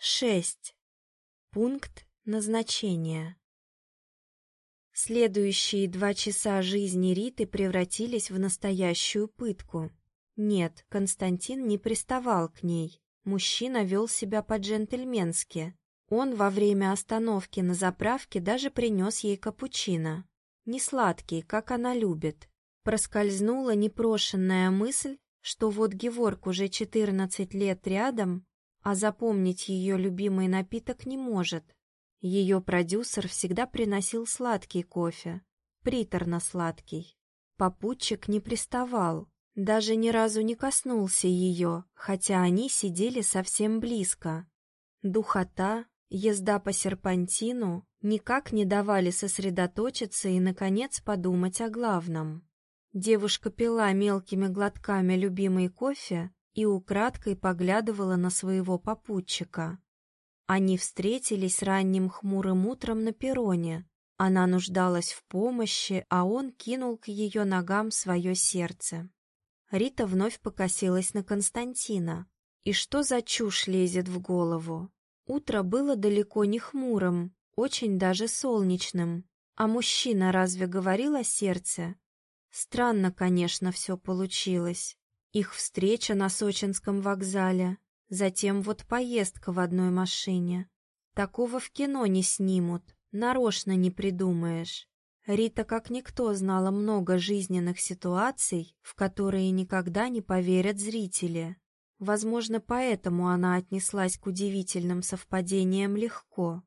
6. Пункт назначения. Следующие два часа жизни Риты превратились в настоящую пытку. Нет, Константин не приставал к ней. Мужчина вел себя по-джентльменски. Он во время остановки на заправке даже принес ей капучино. Не сладкий, как она любит. Проскользнула непрошенная мысль, что вот Геворг уже 14 лет рядом, а запомнить ее любимый напиток не может. Ее продюсер всегда приносил сладкий кофе, приторно-сладкий. Попутчик не приставал, даже ни разу не коснулся ее, хотя они сидели совсем близко. Духота, езда по серпантину никак не давали сосредоточиться и, наконец, подумать о главном. Девушка пила мелкими глотками любимый кофе и украдкой поглядывала на своего попутчика. Они встретились ранним хмурым утром на перроне. Она нуждалась в помощи, а он кинул к ее ногам свое сердце. Рита вновь покосилась на Константина. И что за чушь лезет в голову? Утро было далеко не хмурым, очень даже солнечным. А мужчина разве говорил о сердце? Странно, конечно, все получилось. Их встреча на Сочинском вокзале, затем вот поездка в одной машине. Такого в кино не снимут, нарочно не придумаешь. Рита как никто знала много жизненных ситуаций, в которые никогда не поверят зрители. Возможно, поэтому она отнеслась к удивительным совпадениям легко.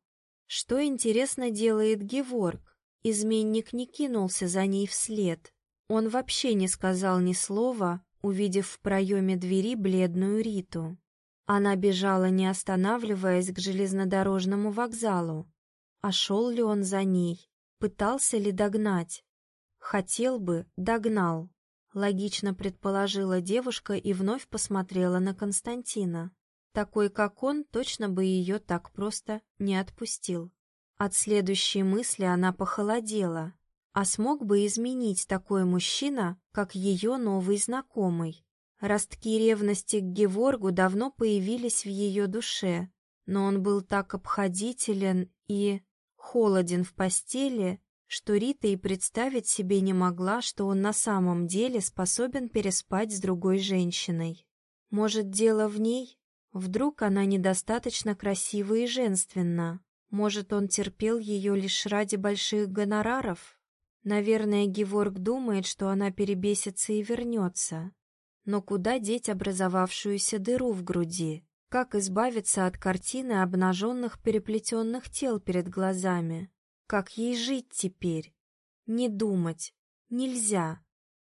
Что, интересно, делает Геворг? Изменник не кинулся за ней вслед. Он вообще не сказал ни слова, увидев в проеме двери бледную Риту. Она бежала, не останавливаясь, к железнодорожному вокзалу. А шел ли он за ней? Пытался ли догнать? Хотел бы, догнал. Логично предположила девушка и вновь посмотрела на Константина. Такой, как он, точно бы ее так просто не отпустил. От следующей мысли она похолодела. А смог бы изменить такой мужчина, как ее новый знакомый? Ростки ревности к Геворгу давно появились в ее душе, но он был так обходителен и холоден в постели, что Рита и представить себе не могла, что он на самом деле способен переспать с другой женщиной. Может, дело в ней? Вдруг она недостаточно красива и женственна? Может, он терпел ее лишь ради больших гонораров? Наверное, Геворг думает, что она перебесится и вернется. Но куда деть образовавшуюся дыру в груди? Как избавиться от картины обнаженных переплетенных тел перед глазами? Как ей жить теперь? Не думать. Нельзя.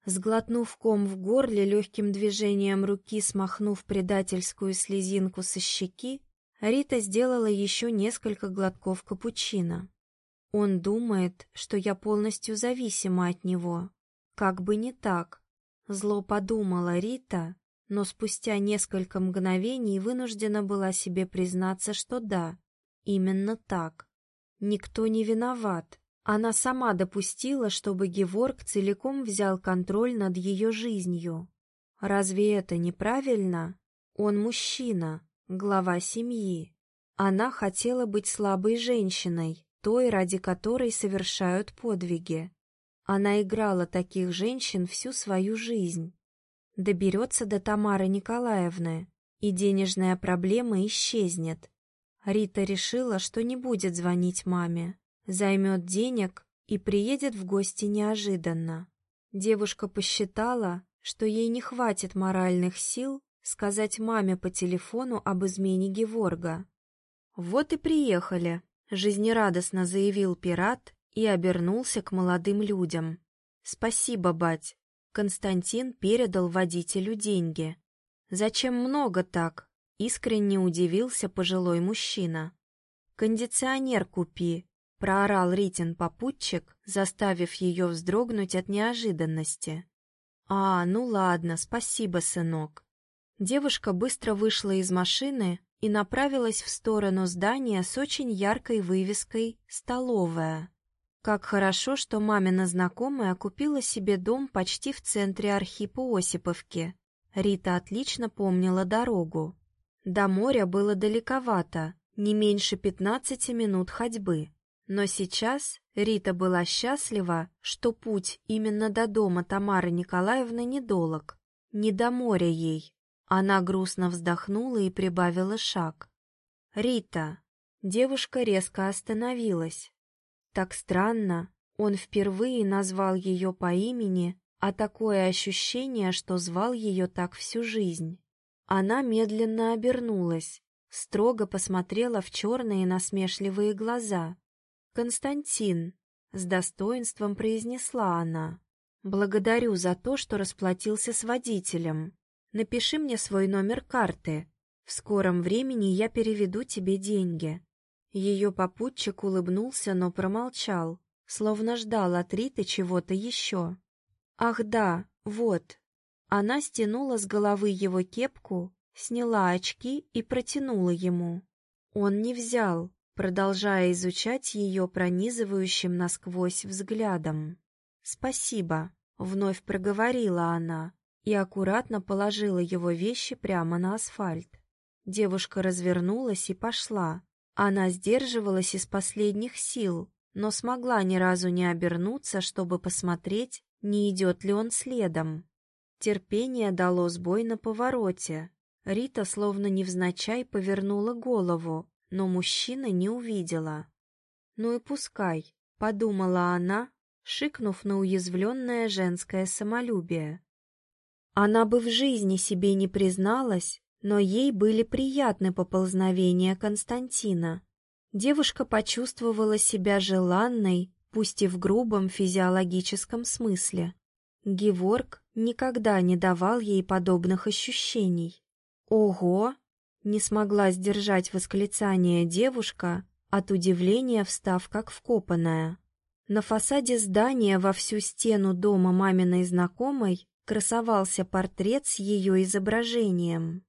Сглотнув ком в горле, легким движением руки смахнув предательскую слезинку со щеки, Рита сделала еще несколько глотков капучино. Он думает, что я полностью зависима от него. Как бы не так. Зло подумала Рита, но спустя несколько мгновений вынуждена была себе признаться, что да, именно так. Никто не виноват. Она сама допустила, чтобы Геворг целиком взял контроль над ее жизнью. Разве это неправильно? Он мужчина, глава семьи. Она хотела быть слабой женщиной, той, ради которой совершают подвиги. Она играла таких женщин всю свою жизнь. Доберется до Тамары Николаевны, и денежная проблема исчезнет. Рита решила, что не будет звонить маме, займет денег и приедет в гости неожиданно. Девушка посчитала, что ей не хватит моральных сил сказать маме по телефону об измене Геворга. «Вот и приехали», жизнерадостно заявил пират и обернулся к молодым людям. «Спасибо, бать!» Константин передал водителю деньги. «Зачем много так?» — искренне удивился пожилой мужчина. «Кондиционер купи!» — проорал Ритин попутчик, заставив ее вздрогнуть от неожиданности. «А, ну ладно, спасибо, сынок». Девушка быстро вышла из машины и направилась в сторону здания с очень яркой вывеской «Столовая». Как хорошо, что мамина знакомая купила себе дом почти в центре Архипа Осиповки. Рита отлично помнила дорогу. До моря было далековато, не меньше пятнадцати минут ходьбы. Но сейчас Рита была счастлива, что путь именно до дома Тамары Николаевны недолог, не до моря ей. Она грустно вздохнула и прибавила шаг. «Рита!» Девушка резко остановилась. Так странно, он впервые назвал ее по имени, а такое ощущение, что звал ее так всю жизнь. Она медленно обернулась, строго посмотрела в черные насмешливые глаза. «Константин», — с достоинством произнесла она, — «благодарю за то, что расплатился с водителем. Напиши мне свой номер карты. В скором времени я переведу тебе деньги». Ее попутчик улыбнулся, но промолчал, словно ждал от Риты чего-то еще. «Ах да, вот». Она стянула с головы его кепку, сняла очки и протянула ему. Он не взял, продолжая изучать ее пронизывающим насквозь взглядом. «Спасибо», — вновь проговорила она и аккуратно положила его вещи прямо на асфальт. Девушка развернулась и пошла. Она сдерживалась из последних сил, но смогла ни разу не обернуться, чтобы посмотреть, не идет ли он следом. Терпение дало сбой на повороте. Рита словно невзначай повернула голову, но мужчина не увидела. «Ну и пускай», — подумала она, шикнув на уязвленное женское самолюбие. Она бы в жизни себе не призналась, но ей были приятны поползновения Константина. Девушка почувствовала себя желанной, пусть и в грубом физиологическом смысле. Геворг никогда не давал ей подобных ощущений. «Ого!» — не смогла сдержать восклицание девушка, от удивления встав как вкопанная. На фасаде здания во всю стену дома маминой знакомой красовался портрет с ее изображением.